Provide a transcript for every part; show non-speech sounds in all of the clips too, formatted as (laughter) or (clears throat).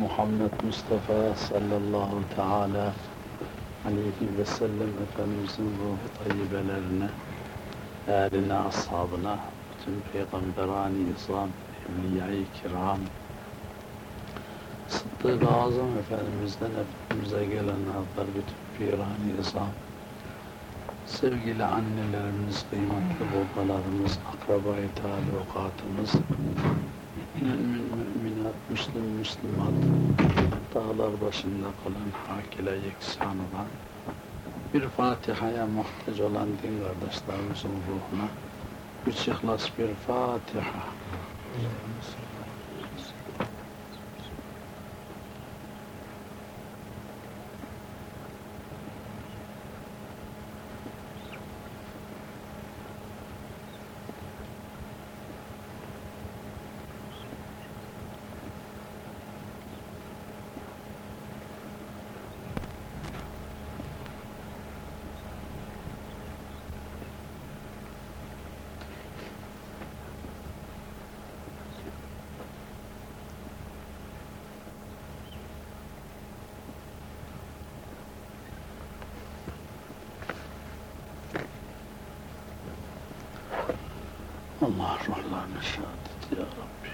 Muhammed Mustafa sallallahu teala aleyhi ve sellem Efendimizin ruhu tayyibelerine, eline, ashabına, bütün peygamberani izam, evliya-i kiram, Sıddık-ı Azam Efendimiz'den Efendimiz'e gelen hazlar bütün pirani izam, sevgili annelerimiz, kıymetli babalarımız, akrabayı talukatımız, mümin, müslüm, müslümat, dağlar başında kalan, hakile yeksan olan, bir Fatiha'ya muhtaç olan din kardeşlerimizin ruhuna, üç ihlas bir Fatiha. Allah ruhlarına şehadet ya Rabbi.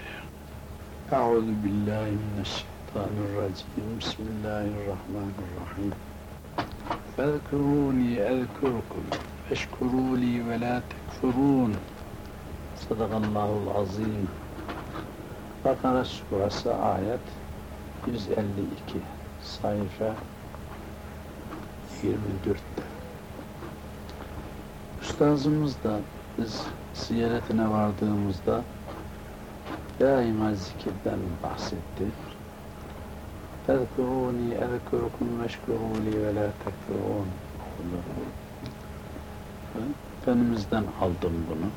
Euzu billahi mineşşeytanirracim. Bismillahirrahmanirrahim. Fezkuruni ezkurkum. Feşkuruli ve la tekfurun. Sadakallahul azim. Bakara suresi ayet 152 sayfa 24'te. Üstazımız da biz ziyaretine vardığımızda daima zikirden bahsetti. Tezkuruni ezkurukum veşkuruli ve la tekfurun Efendimiz'den aldım bunu.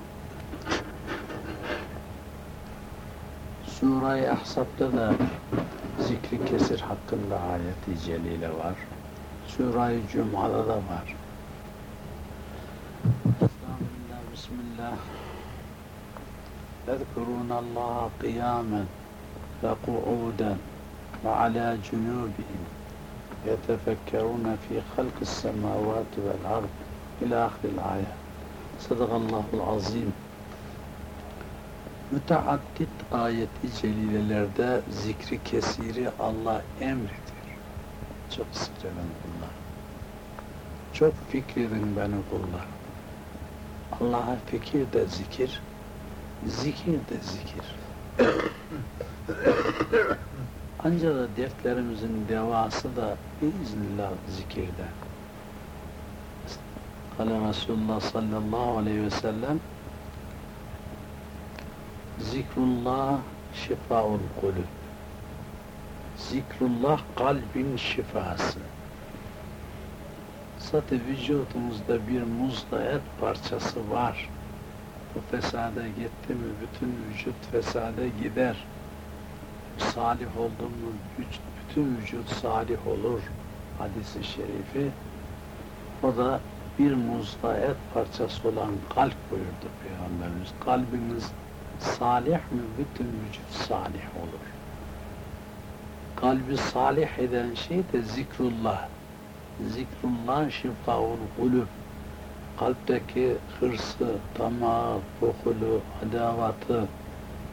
Sure-i Ahzab'da da zikri kesir hakkında ayet-i celile var. Sure-i Cuma'da da var. Estağfirullah, Bismillah. يذكرون الله قياما وقعودا وعلى جنوبهم يتفكرون في خلق السماوات والأرض إلى آخر الآية صدق الله العظيم Müteaddit ayeti celilelerde zikri kesiri Allah emrediyor. Çok zikredin kullar. Çok fikredin beni kullar. Allah'a fikir de zikir, zikir de zikir. Ancak da dertlerimizin devası da biiznillah zikirde. Kale Resulullah sallallahu aleyhi ve sellem Zikrullah şifaul kulüp. Zikrullah kalbin şifası. Zaten vücudumuzda bir muzda et parçası var. Bu fesada gitti mi bütün vücut fesada gider. Salih oldu mu bütün vücut salih olur. Hadisi şerifi. O da bir muzda et parçası olan kalp buyurdu Peygamberimiz. Kalbiniz salih mi bütün vücut salih olur. Kalbi salih eden şey de zikrullah. Zikrullah şifaul kulüp. Kalpteki hırsı, tamağı, bokulu, adavatı,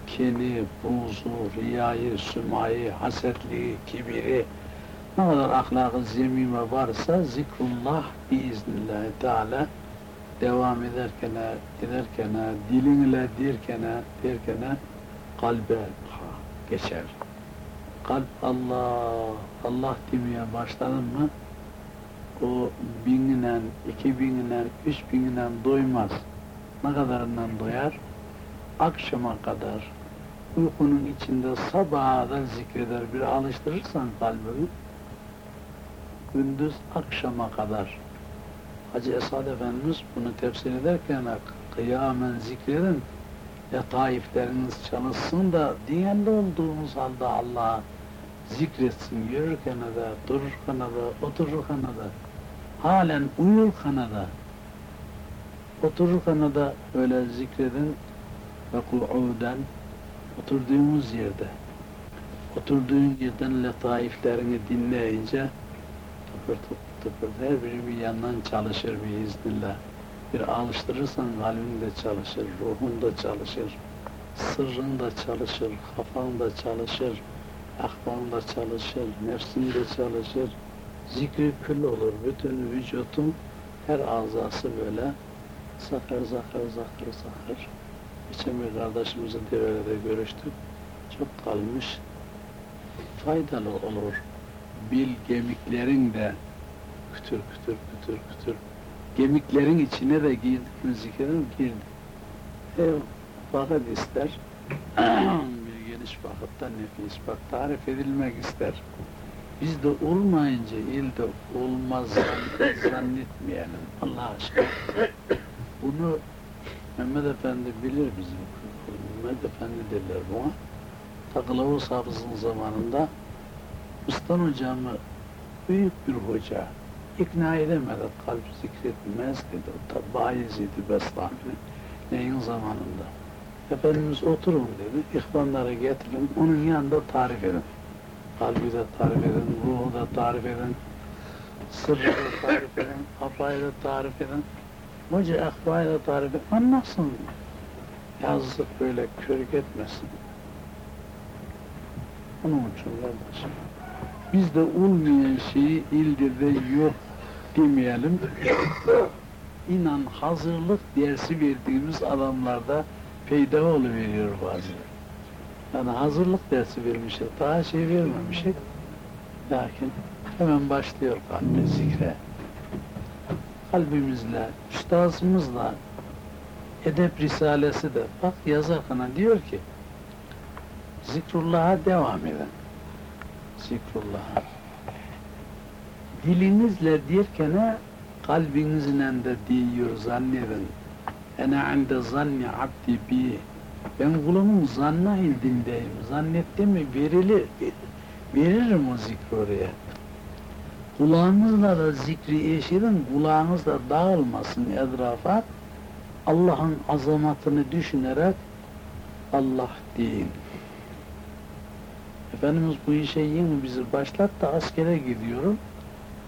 kini, buzu, riyayı, sümayı, hasetliği, kibiri, ne kadar ahlakı zemime varsa zikrullah biiznillahü teala devam ederken, ederken, dilinle derken, derken kalbe geçer. Kalp Allah, Allah demeye başladın mı o bininen, iki bininen, üç bininen doymaz. Ne kadarından doyar? Akşama kadar uykunun içinde sabaha da zikreder. Bir alıştırırsan kalbini gündüz akşama kadar Hacı Esad Efendimiz bunu tefsir ederken kıyamen zikredin letaifleriniz çalışsın da diyende olduğumuz halde Allah'a zikretsin yürürken de, dururken de, otururken de, halen uyurken de, otururken de öyle zikredin ve ku'uden oturduğumuz yerde. Oturduğun yerden letaiflerini dinleyince tıpır tıpır her biri bir yandan çalışır biiznillah. Bir alıştırırsan kalbin de çalışır, ruhun da çalışır, sırrın da çalışır, kafan da çalışır, aklın da çalışır, nefsin de çalışır. Zikri kül olur, bütün vücutun her azası böyle sakır sakır sakır sakır. Geçen bir kardeşimizin develerde görüştük. Çok kalmış. Faydalı olur. Bil gemiklerin de kütür kütür kütür kütür. Gemiklerin içine de girdik mi zikredin? Girdik. E, vakit ister. (clears throat) geniş vakitte nefis bak tarif edilmek ister. Bizde olmayınca ilde olmaz zannetmeyelim Allah aşkına. Bunu Mehmet Efendi bilir bizim. Mehmet Efendi derler buna. Takılavuz Hafız'ın zamanında Ustan hocamı büyük bir hoca ikna edemedi, kalp zikretmez dedi. Bayezid-i Bestami neyin zamanında. Efendimiz oturun dedi, ihvanları getirin, onun yanında tarif edin. Kalbi de tarif edin, ruhu da tarif edin, sırrı da tarif edin, kafayı da tarif edin. Hoca akbayı da tarif edin, anlasın. Yazık böyle körük etmesin. Onun için kardeşim, bizde olmayan şeyi ilde de yok demeyelim. İnan hazırlık dersi verdiğimiz adamlarda peyda veriyor bazen. Yani hazırlık dersi vermişiz, daha şey vermemişiz. Lakin hemen başlıyor kalbe zikre. Kalbimizle, üstazımızla, Edep Risalesi de bak yazarkana diyor ki zikrullah'a devam edin. Zikrullah'a. Dilinizle derken kalbinizle de diyor zannedin. Ene inde zanni abdi bi. Ben kulumun zanna indindeyim. Zannetti mi verilir. Veririm o zikri oraya. Kulağınızla da zikri eşidin, kulağınız da dağılmasın etrafa. Allah'ın azamatını düşünerek Allah deyin. Efendimiz bu işe yeni bizi başlattı, askere gidiyorum.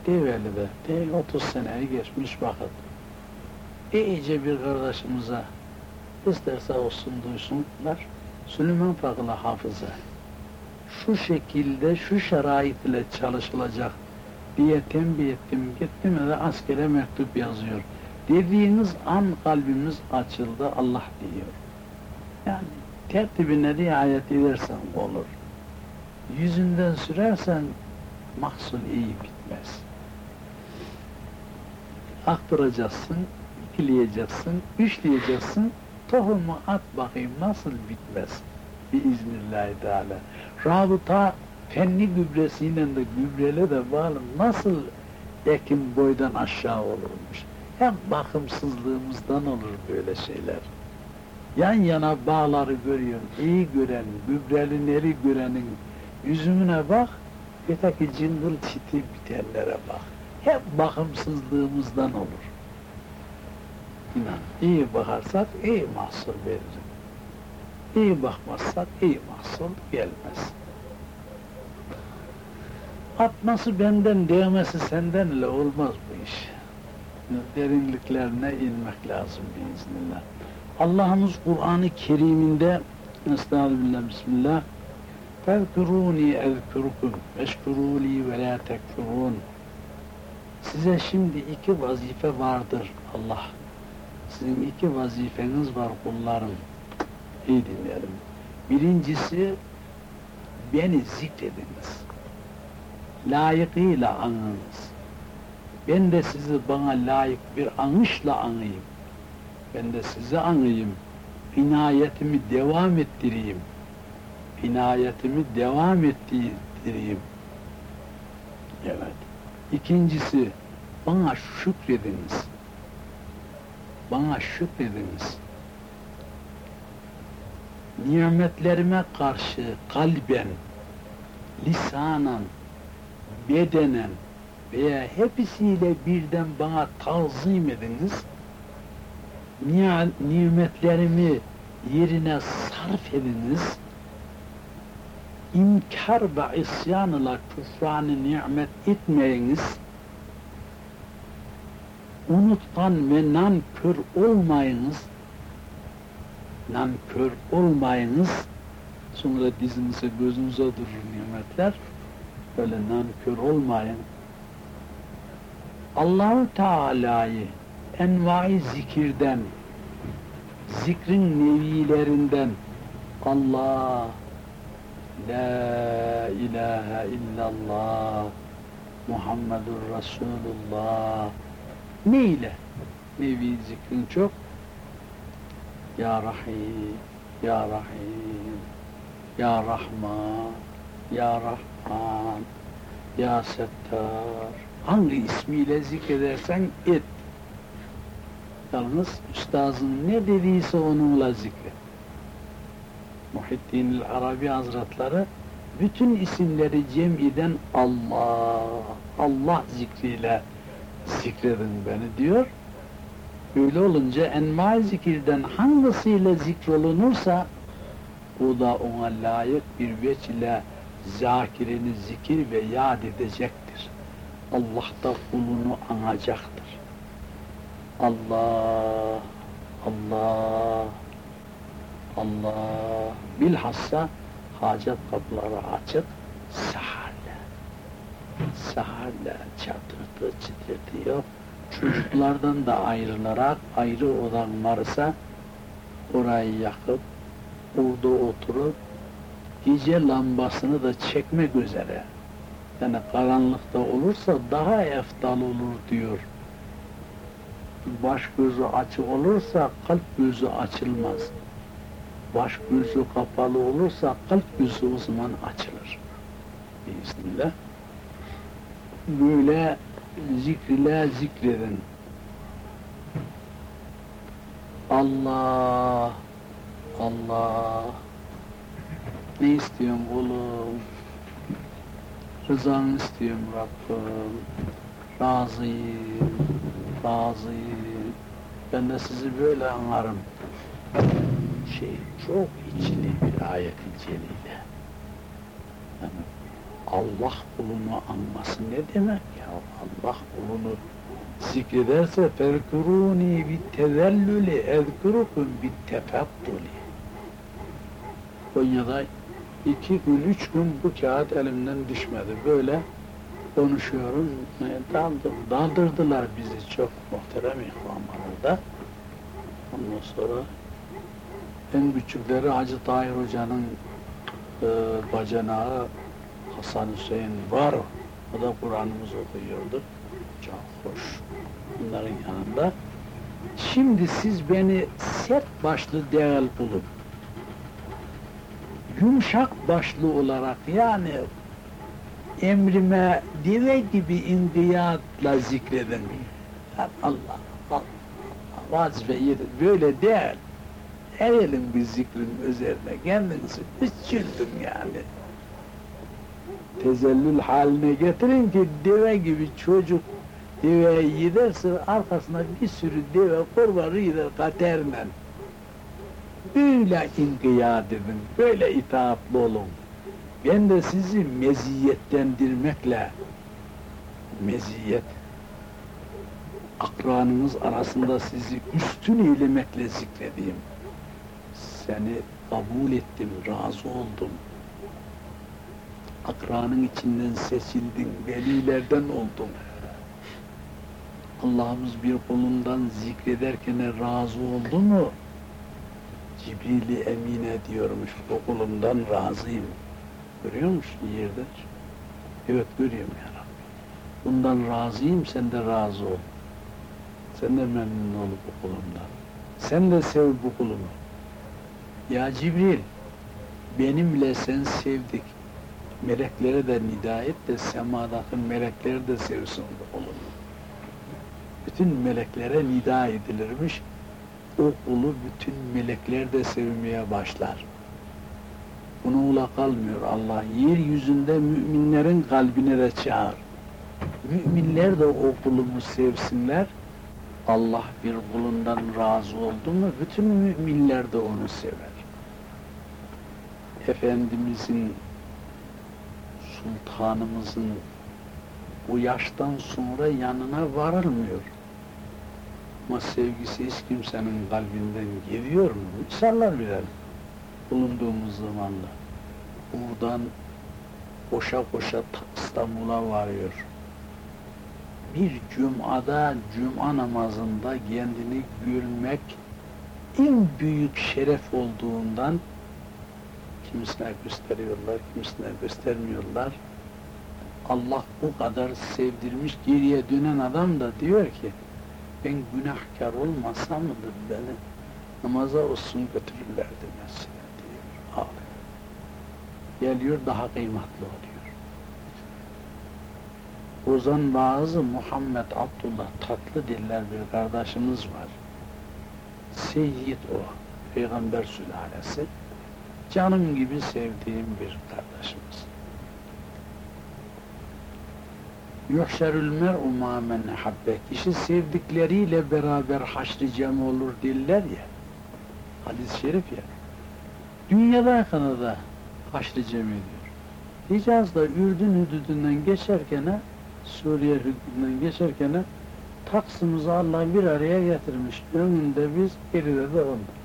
Develi'de, de 30 seneyi geçmiş vakit. İyice bir kardeşimize, isterse olsun duysunlar, Süleyman Fakılı hafıza, şu şekilde, şu şerait ile çalışılacak diye tembih ettim, gittim ve askere mektup yazıyor. Dediğiniz an kalbimiz açıldı, Allah diyor. Yani tertibine riayet edersen olur. Yüzünden sürersen mahsul iyi bitmez. Aktıracaksın, ikileyeceksin, üçleyeceksin, tohumu at bakayım nasıl bitmez biiznillahü teala. Rabıta fenli gübresiyle de gübrele de bağlı nasıl ekim boydan aşağı olurmuş. Hem bakımsızlığımızdan olur böyle şeyler. Yan yana bağları görüyorsun, iyi gören, gübreli neri görenin yüzümüne bak, öteki cıngıl çiti bitenlere bak. Hep bakımsızlığımızdan olur. İnan iyi bakarsak iyi mahsul verir. İyi bakmazsak iyi mahsul gelmez. Atması benden, değmesi sendenle olmaz bu iş. Derinliklerine inmek lazım biiznillah. Allah'ımız Kur'an-ı Kerim'inde Estağfirullah, Bismillah Fevkuruni ezkurukum veşkuruli ve la tekfurun Size şimdi iki vazife vardır Allah sizin iki vazifeniz var kullarım. İyi dinleyelim. Birincisi beni zikrediniz. Layıkıyla anınız. Ben de sizi bana layık bir anışla anayım. Ben de sizi anayım. İnayetimi devam ettireyim. İnayetimi devam ettireyim. Evet. İkincisi, bana şükrediniz. Bana şükrediniz. Nimetlerime karşı kalben, lisanen, bedenen veya hepsiyle birden bana tazim ediniz. Nimetlerimi yerine sarf ediniz. inkar ve isyan ile küfranı nimet etmeyiniz, unutkan ve nankör olmayınız, nankör olmayınız, sonra dizinize gözünüze durur nimetler, böyle nankör olmayın. Allahu Teala'yı envai zikirden, zikrin nevilerinden Allah, La ilahe illallah, Muhammedur Resulullah, neyle? Nevi zikrin çok. Ya Rahim, Ya Rahim, Ya Rahman, Ya Rahman, Ya Settar. Hangi ismiyle zikredersen et. Yalnız üstazın ne dediyse onunla zikret. Muhittin Arabi Hazretleri bütün isimleri cem eden Allah, Allah zikriyle zikredin beni diyor. Öyle olunca enma zikirden hangisiyle zikrolunursa o da ona layık bir veç ile zakirini zikir ve yad edecektir. Allah da kulunu anacaktır. Allah, Allah, Allah. Bilhassa hacet kapıları açık. Saharla çatırtı çıtırtıyor. Çocuklardan da ayrılarak ayrı odan varsa orayı yakıp orada oturup gece lambasını da çekmek üzere. Yani karanlıkta olursa daha eftal olur diyor. Baş gözü açık olursa kalp gözü açılmaz baş gözü kapalı olursa kalp gözü o zaman açılır. Bismillah. Böyle zikrile zikredin. Allah, Allah. Ne istiyorum oğlum? Rızanı istiyorum Rabbim. Razıyım, razıyım. Ben de sizi böyle anlarım şey çok içli bir ayet-i. Allah kulunu anması ne demek ya? Allah kulunu zikrederse tezellüli ezkurukum bit tefettuli. Konya'da iki gün, üç gün bu kağıt elimden düşmedi. Böyle konuşuyorum. Daldır, daldırdılar bizi çok muhterem ihvanlarında. Ondan sonra en küçükleri Hacı Tahir Hoca'nın e, bacanağı Hasan Hüseyin var. O da Kur'an'ımız okuyordu. Çok hoş. Bunların yanında. Şimdi siz beni sert başlı değil bulup yumuşak başlı olarak yani emrime deve gibi inkiyatla zikredin. Allah, Allah, vazife böyle değil erelim bir zikrin üzerine kendinizi üzüldüm yani. Tezellül haline getirin ki deve gibi çocuk deveyi giderse arkasına bir sürü deve kurbanı gider katerle. Böyle inkiyat edin, böyle itaatlı olun. Ben de sizi meziyetlendirmekle, meziyet, akranınız arasında sizi üstün eylemekle zikredeyim seni kabul ettim, razı oldum. Akranın içinden seçildin, velilerden oldum. Allah'ımız bir kulundan zikrederken razı oldu mu? Cibril-i Emine diyormuş, o kulumdan razıyım. Görüyor musun yerde? Evet görüyorum ya Rabbi. Bundan razıyım, sen de razı ol. Sen de memnun ol bu kulumdan. Sen de sev bu kulumu. Ya Cibril, benimle sen sevdik. Meleklere de nida et de semadaki melekleri de sevsin oğlum. Bütün meleklere nida edilirmiş. O kulu bütün melekler de sevmeye başlar. Bununla kalmıyor Allah. Yeryüzünde müminlerin kalbine de çağır. Müminler de o kulumu sevsinler. Allah bir kulundan razı oldu mu bütün müminler de onu sever. Efendimizin sultanımızın bu yaştan sonra yanına varılmıyor. Ama sevgisi hiç kimsenin kalbinden gidiyor mu? Misaller birer bulunduğumuz zamanda. Buradan koşa koşa ta İstanbul'a varıyor. Bir cumada, cuma namazında kendini gülmek en büyük şeref olduğundan kimisine gösteriyorlar, kimisine göstermiyorlar. Allah bu kadar sevdirmiş, geriye dönen adam da diyor ki, ben günahkar olmasam mıdır beni namaza olsun götürürlerdi mesela diyor. Ağlıyor. Geliyor daha kıymetli oluyor. Ozan bazı Muhammed Abdullah tatlı diller bir kardeşimiz var. Seyyid o, Peygamber sülalesi. Canım gibi sevdiğim bir kardeşimiz. Yuhşerül mer'u ma men habbe. Kişi sevdikleriyle beraber haşr cem olur diller ya. Hadis-i şerif ya. Dünyada da haşr cem ediyor. Hicaz'da Ürdün hüdüdünden geçerken, Suriye hüdüdünden geçerken Taksim'imizi Allah bir araya getirmiş. Önünde biz, geride de onlar.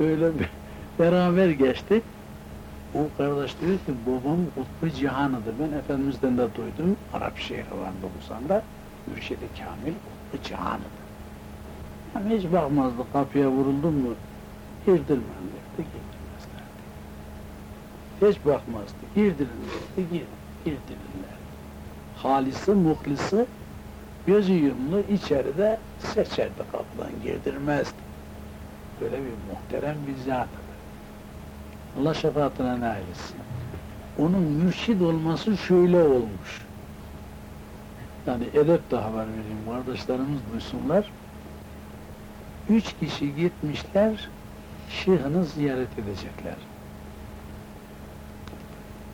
Öyle bir beraber geçtik. O kardeş diyor ki babam Kutbu Cihan'ıdır. Ben Efendimiz'den de duydum. Arap Şeyhi var 90'da. Mürşidi Kamil Kutbu Cihan'ıdır. Yani hiç bakmazdı kapıya vuruldum mu girdirmem derdi, girdirmezlerdi. Hiç bakmazdı, girdirin derdi, gir, girdirirler. Halisi, muhlisi, gözü yumlu içeride seçerdi kapıdan, girdirmezdi. Böyle bir muhterem bir zat. Allah şefaatine nail etsin. Onun mürşid olması şöyle olmuş. Yani edep daha var vereyim, kardeşlerimiz duysunlar. Üç kişi gitmişler, şeyhini ziyaret edecekler.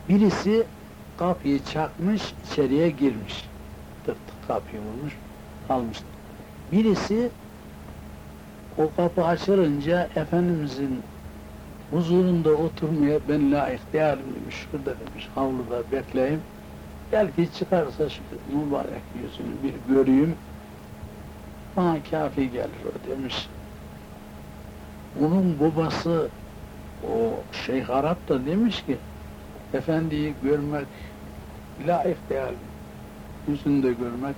Birisi kapıyı çakmış, içeriye girmiş. Tık tık kapıyı vurmuş, almış. Birisi o kapı açılınca Efendimizin huzurunda oturmaya ben layık değilim demiş. Şurada demiş, havluda bekleyeyim. Belki çıkarsa şu mübarek yüzünü bir göreyim. Bana kafi gelir o demiş. Onun babası o Şeyh Arap da demiş ki efendiyi görmek layık değil. Yüzünde görmek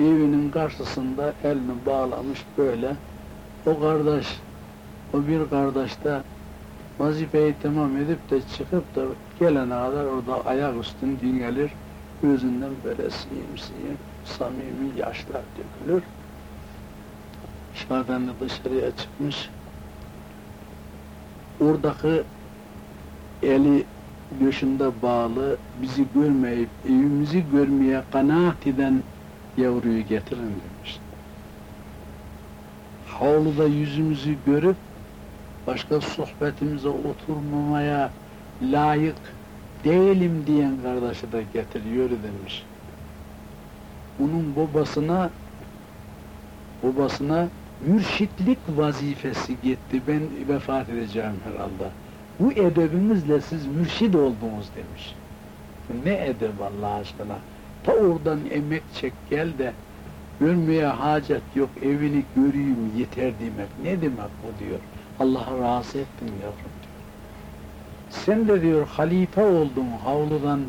evinin karşısında elini bağlamış böyle o kardeş o bir kardeş de vazifeyi tamam edip de çıkıp da gelene kadar orada ayak üstün dingelir gözünden böyle siyim siyim samimi yaşlar dökülür Şahefendi dışarıya çıkmış oradaki eli göğsünde bağlı, bizi görmeyip evimizi görmeye kanaat eden yavruyu getirin demiş. Havluda yüzümüzü görüp başka sohbetimize oturmamaya layık değilim diyen kardeşi de getiriyor demiş. Onun babasına babasına mürşitlik vazifesi gitti. Ben vefat edeceğim herhalde. Bu edebinizle siz mürşid oldunuz demiş. Ne edeb Allah aşkına. Ta oradan emek çek gel de görmeye hacet yok evini göreyim yeter demek. Ne demek bu diyor. Allah'a razı ettin yavrum. Sen de diyor halife oldun havludan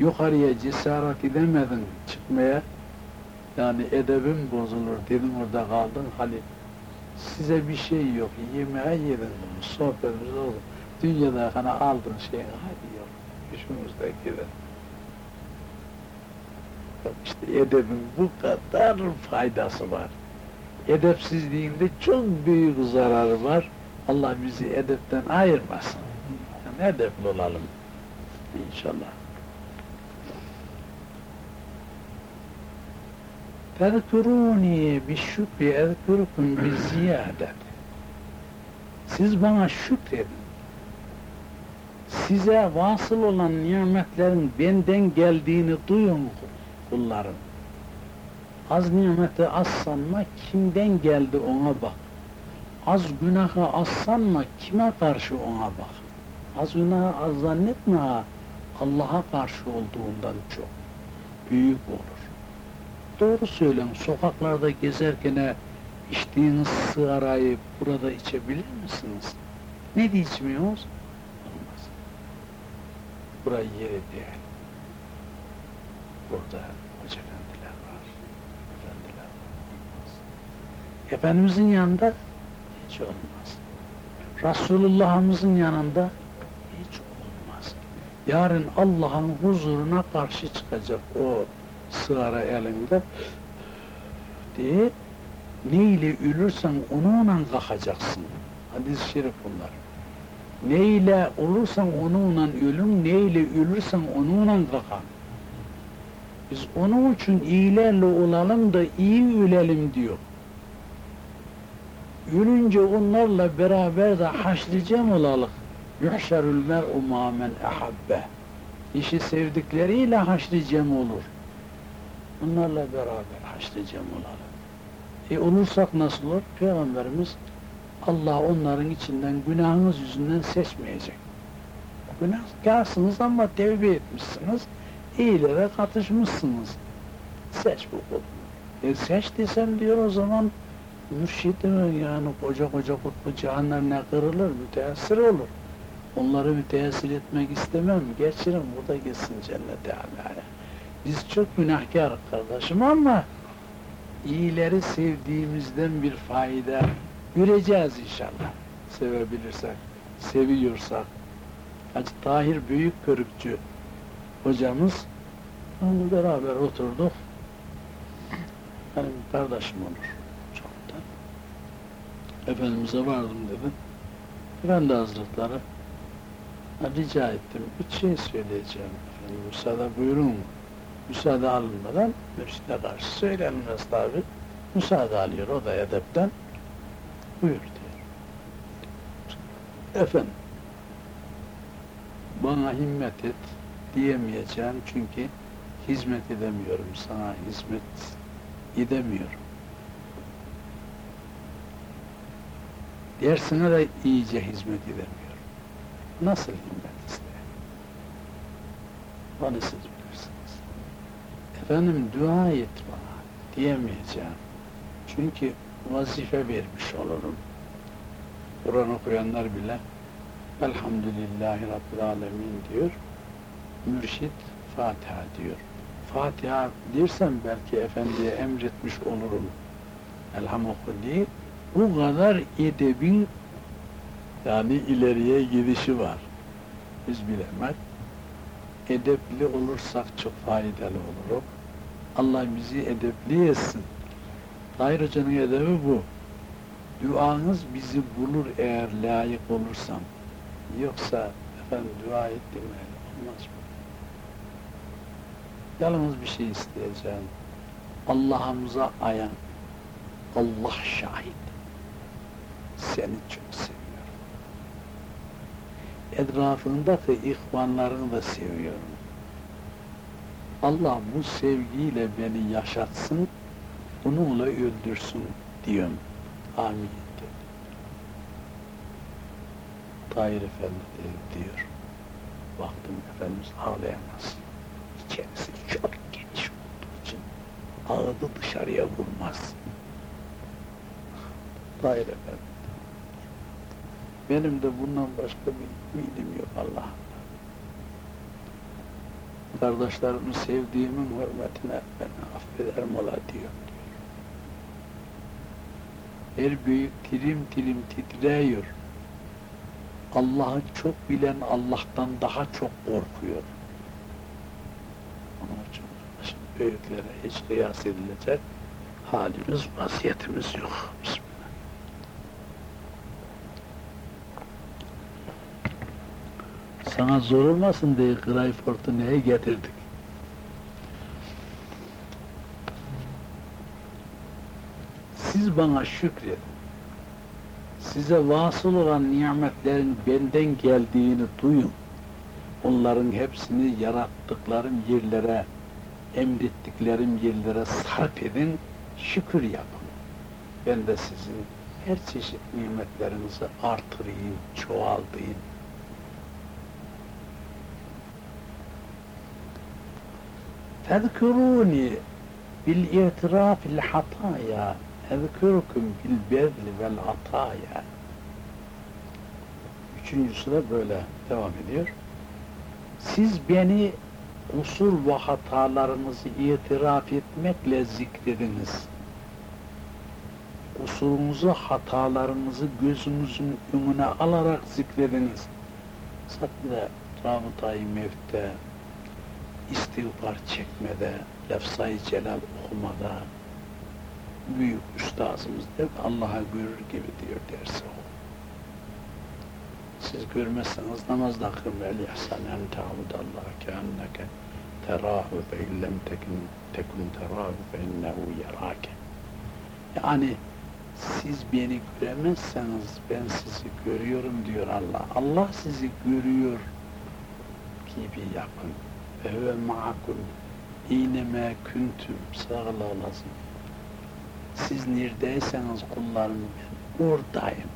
yukarıya cesaret edemedin çıkmaya. Yani edebim bozulur dedim orada kaldın halife size bir şey yok, yemeğe yedin, sohbetimiz oldu. Dünyada hani aldın şeyini, hadi yok, işimizde gidelim. İşte edebin bu kadar faydası var. Edepsizliğinde çok büyük zararı var. Allah bizi edepten ayırmasın. Yani edepli olalım inşallah. Fezkuruni bi şükri ezkurkum bi ziyadet. Siz bana şükredin. Size vasıl olan nimetlerin benden geldiğini duyun kullarım. Az nimeti az sanma, kimden geldi ona bak. Az günaha az sanma, kime karşı ona bak. Az günaha az zannetme ha, Allah'a karşı olduğundan çok büyük olur. Doğru söylem, sokaklarda gezerken içtiğiniz sigarayı burada içebilir misiniz? Ne diye içmiyoruz? Olmaz. Burayı yeri değil. Burada hoca efendiler var. Efendiler var. Olmaz. Efendimizin yanında hiç olmaz. Resulullah'ımızın yanında hiç olmaz. Yarın Allah'ın huzuruna karşı çıkacak o sigara elinde diye neyle ölürsen onunla kalkacaksın. Hadis-i şerif bunlar. Neyle olursan onunla ölüm, neyle ölürsen onunla kalkan. Biz onun için iyilerle olalım da iyi ölelim diyor. Ölünce onlarla beraber de haşricem olalım. Yuhşerül mer'u mâmen ehabbe. İşi sevdikleriyle haşricem olur. Onlarla beraber haşricem olalım. E olursak nasıl olur? Peygamberimiz Allah onların içinden günahınız yüzünden seçmeyecek. Günahkarsınız ama tevbe etmişsiniz, iyilere katışmışsınız. Seç bu kulu. E seç desem diyor o zaman mürşidime yani koca koca kutbu cehennemine kırılır, müteessir olur. Onları müteessir etmek istemem, geçirin burada gitsin cennete alaya. Biz çok günahkar kardeşim ama iyileri sevdiğimizden bir fayda göreceğiz inşallah. Sevebilirsek, seviyorsak. Hacı Tahir Büyük Körükçü hocamız, onunla beraber oturduk. Benim kardeşim olur. Efendimiz'e vardım dedim. Efendi Hazretleri rica ettim. Bir şey söyleyeceğim. Efendim, müsaade buyurun mu? Müsaade alınmadan mürşide karşı söylenmez tabi. Müsaade alıyor o da edepten. Buyur diyor. Efendim, bana himmet et diyemeyeceğim çünkü hizmet edemiyorum sana hizmet edemiyorum. Dersine de iyice hizmet edemiyorum. Nasıl himmet isteyeyim? Bana siz bilirsiniz. Efendim dua et bana diyemeyeceğim. Çünkü vazife vermiş olurum. Kur'an okuyanlar bile Elhamdülillahi Rabbil Alemin diyor. Mürşit Fatiha diyor. Fatiha dersem belki efendiye emretmiş olurum. Elham. Bu kadar edebin yani ileriye gidişi var. Biz bilemek. Edepli olursak çok faydalı oluruz. Allah bizi edepli etsin. Tahir Hoca'nın edebi bu. Duanız bizi bulur eğer layık olursam. Yoksa efendim dua ettim olmaz mı? Yalnız bir şey isteyeceğim. Allah'ımıza ayan, Allah şahit. Seni çok seviyorum. Etrafındaki ihvanlarını da seviyorum. Allah bu sevgiyle beni yaşatsın, bununla öldürsün diyorum. Amin. Tahir Efendi diyor. Baktım Efendimiz ağlayamaz. İçerisi çok geniş olduğu için ağzı dışarıya vurmaz. Tahir Efendi. Benim de bundan başka bir ümidim yok Allah'ım. Kardeşlerimi sevdiğimin hürmetine beni affederim ola diyor. Her büyük tirim tirim titriyor. Allah'ı çok bilen Allah'tan daha çok korkuyor. Onun için büyüklere hiç kıyas edilecek halimiz, vaziyetimiz yok. Bismillah. Sana zor olmasın diye Greyfurt'u neye getirdik? Siz bana şükredin. Size vasıl olan nimetlerin benden geldiğini duyun. Onların hepsini yarattıklarım yerlere, emrettiklerim yerlere sarf edin, şükür yapın. Ben de sizin her çeşit nimetlerinizi artırayım, çoğaltayım. Tezkuruni bil itirafil hataya ezkurukum bil bezli vel ataya. Üçüncüsü de böyle devam ediyor. Siz beni kusur ve hatalarınızı itiraf etmekle zikrediniz. Kusurunuzu, hatalarınızı gözünüzün önüne alarak zikrediniz. Satla Ramı-i Mevte, istiğfar çekmede, lefzayı celal okumada, büyük üstazımız der, Allah'a görür gibi diyor derse o. Siz görmezseniz namazda kılın vel ihsan en ta'budallaha keanneke terahu fe illem tekun tekun terahu fe innehu yarake. Yani siz beni göremezseniz ben sizi görüyorum diyor Allah. Allah sizi görüyor gibi yapın. Ve huve ma'akum İneme küntüm sağla olasın. Siz neredeyseniz kullarım ben oradayım.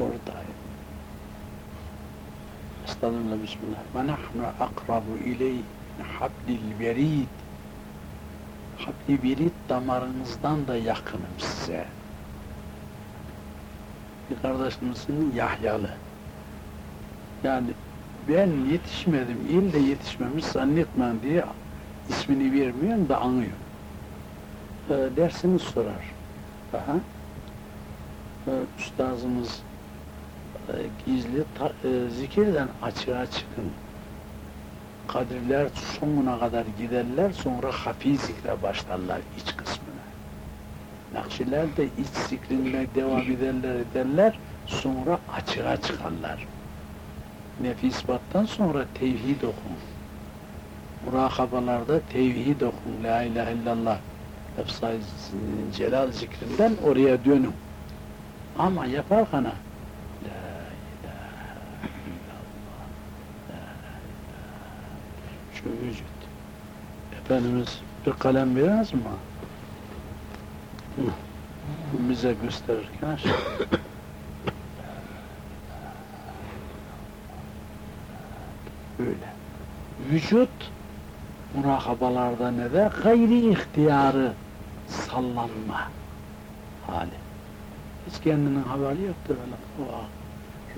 Oradayım. Estağfurullah bismillah. Ve nahnu akrabu ileyh hablil verid. Habli verid damarınızdan da yakınım size. Bir kardeşimizin Yahyalı. Yani ben yetişmedim, il de yetişmemiş zannetmem diye ismini vermiyorum da anıyor. E, dersini sorar. Aha. E, üstazımız e, gizli ta, e, zikirden açığa çıkın. Kadirler sonuna kadar giderler, sonra hafi zikre başlarlar iç kısmına. Nakşiler de iç zikrinle devam ederler ederler, sonra açığa çıkarlar. Nefis battan sonra tevhid okun. Murakabalarda tevhid okun. La ilahe illallah. Efsay celal zikrinden oraya dönün. Ama yaparken. Şu vücut. Efendimiz bir kalem vermez mi? Bize gösterirken şey. Böyle. Vücut murakabalarda ne de gayri ihtiyarı sallanma hali. Hiç kendinin haberi yoktur öyle. O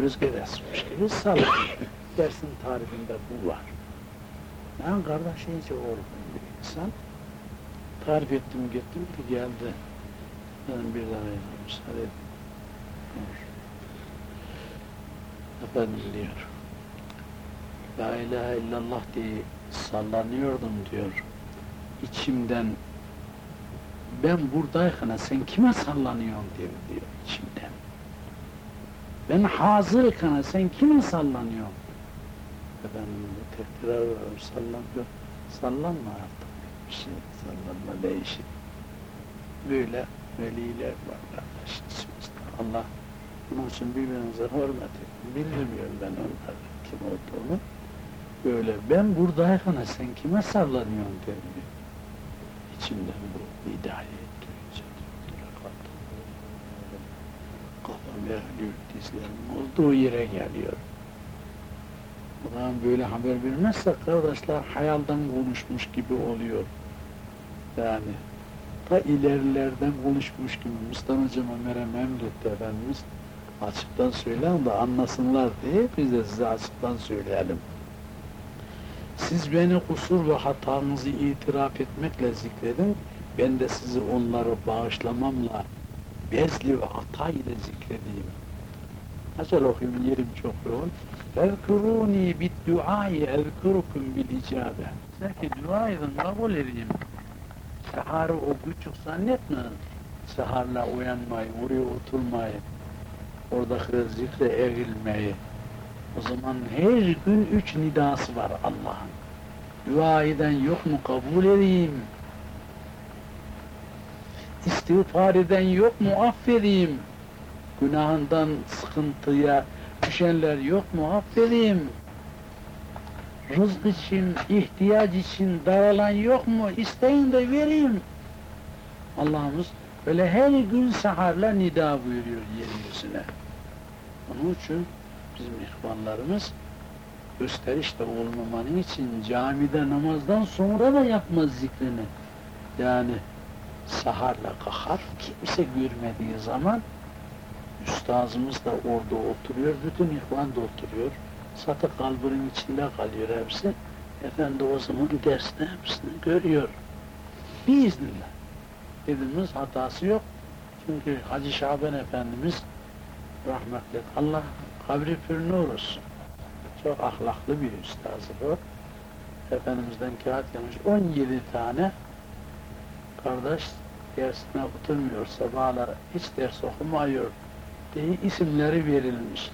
rüzgar esmiş gibi sallanıyor. (laughs) Dersin tarifinde bu var. Ben kardeş iyice olgun bir insan. Tarif ettim gittim ki geldi. Benim bir tane müsaade edin. Efendim diyor. La ilahe illallah diye sallanıyordum diyor. İçimden ben buradayken sen kime sallanıyorsun diyor, diyor içimden. Ben hazırken sen kime sallanıyorsun? Efendim tekrar sallanıyor. Sallanma artık. Bir şey sallanma değişik. Böyle veliler var kardeşiniz. Allah bunun için birbirinize hürmet edin. Bilmiyorum ben onların kim olduğunu. Böyle ben buradayken sen kime sallanıyorsun diyor. İçimden bu hidayet duyunca. Kafam erliyor, dizlerim olduğu yere geliyor. Ulan böyle haber vermezsek kardeşler hayalden konuşmuş gibi oluyor. Yani ta ilerilerden konuşmuş gibi Mustafa Hocam Ömer'e memletti Efendimiz açıktan söyleyin de anlasınlar diye biz de size açıktan söyleyelim. Siz beni kusur ve hatanızı itiraf etmekle zikredin. Ben de sizi onları bağışlamamla bezli ve hata ile zikredeyim. Nasıl okuyayım yerim çok yoğun. Ezkuruni bid duayı ezkurukum bil icabe. Sanki dua edin kabul edeyim. Seharı o küçük zannetme. Seharla uyanmayı, oraya oturmayı, oradaki zikre eğilmeyi. O zaman her gün üç nidası var Allah'ın. Dua yok mu kabul edeyim. İstiğfar eden yok mu affedeyim. Günahından sıkıntıya düşenler yok mu affedeyim. Rızk için, ihtiyaç için daralan yok mu? İsteyin de vereyim. Allah'ımız böyle her gün saharla nida buyuruyor yeryüzüne. Onun için bizim ihvanlarımız gösteriş de olmamanın için camide namazdan sonra da yapmaz zikrini. Yani saharla kalkar, kimse görmediği zaman üstazımız da orada oturuyor, bütün ihvan da oturuyor. Zaten kalbinin içinde kalıyor hepsi. Efendi o zaman derste hepsini görüyor. Biiznillah. Dediğimiz hatası yok. Çünkü Hacı Şaban Efendimiz rahmetli Allah kabri pür nur. Çok ahlaklı bir üstazı bu. Efendimiz'den kağıt gelmiş 17 tane kardeş dersine oturmuyor sabahlar hiç ders okumuyor diye isimleri verilmiş.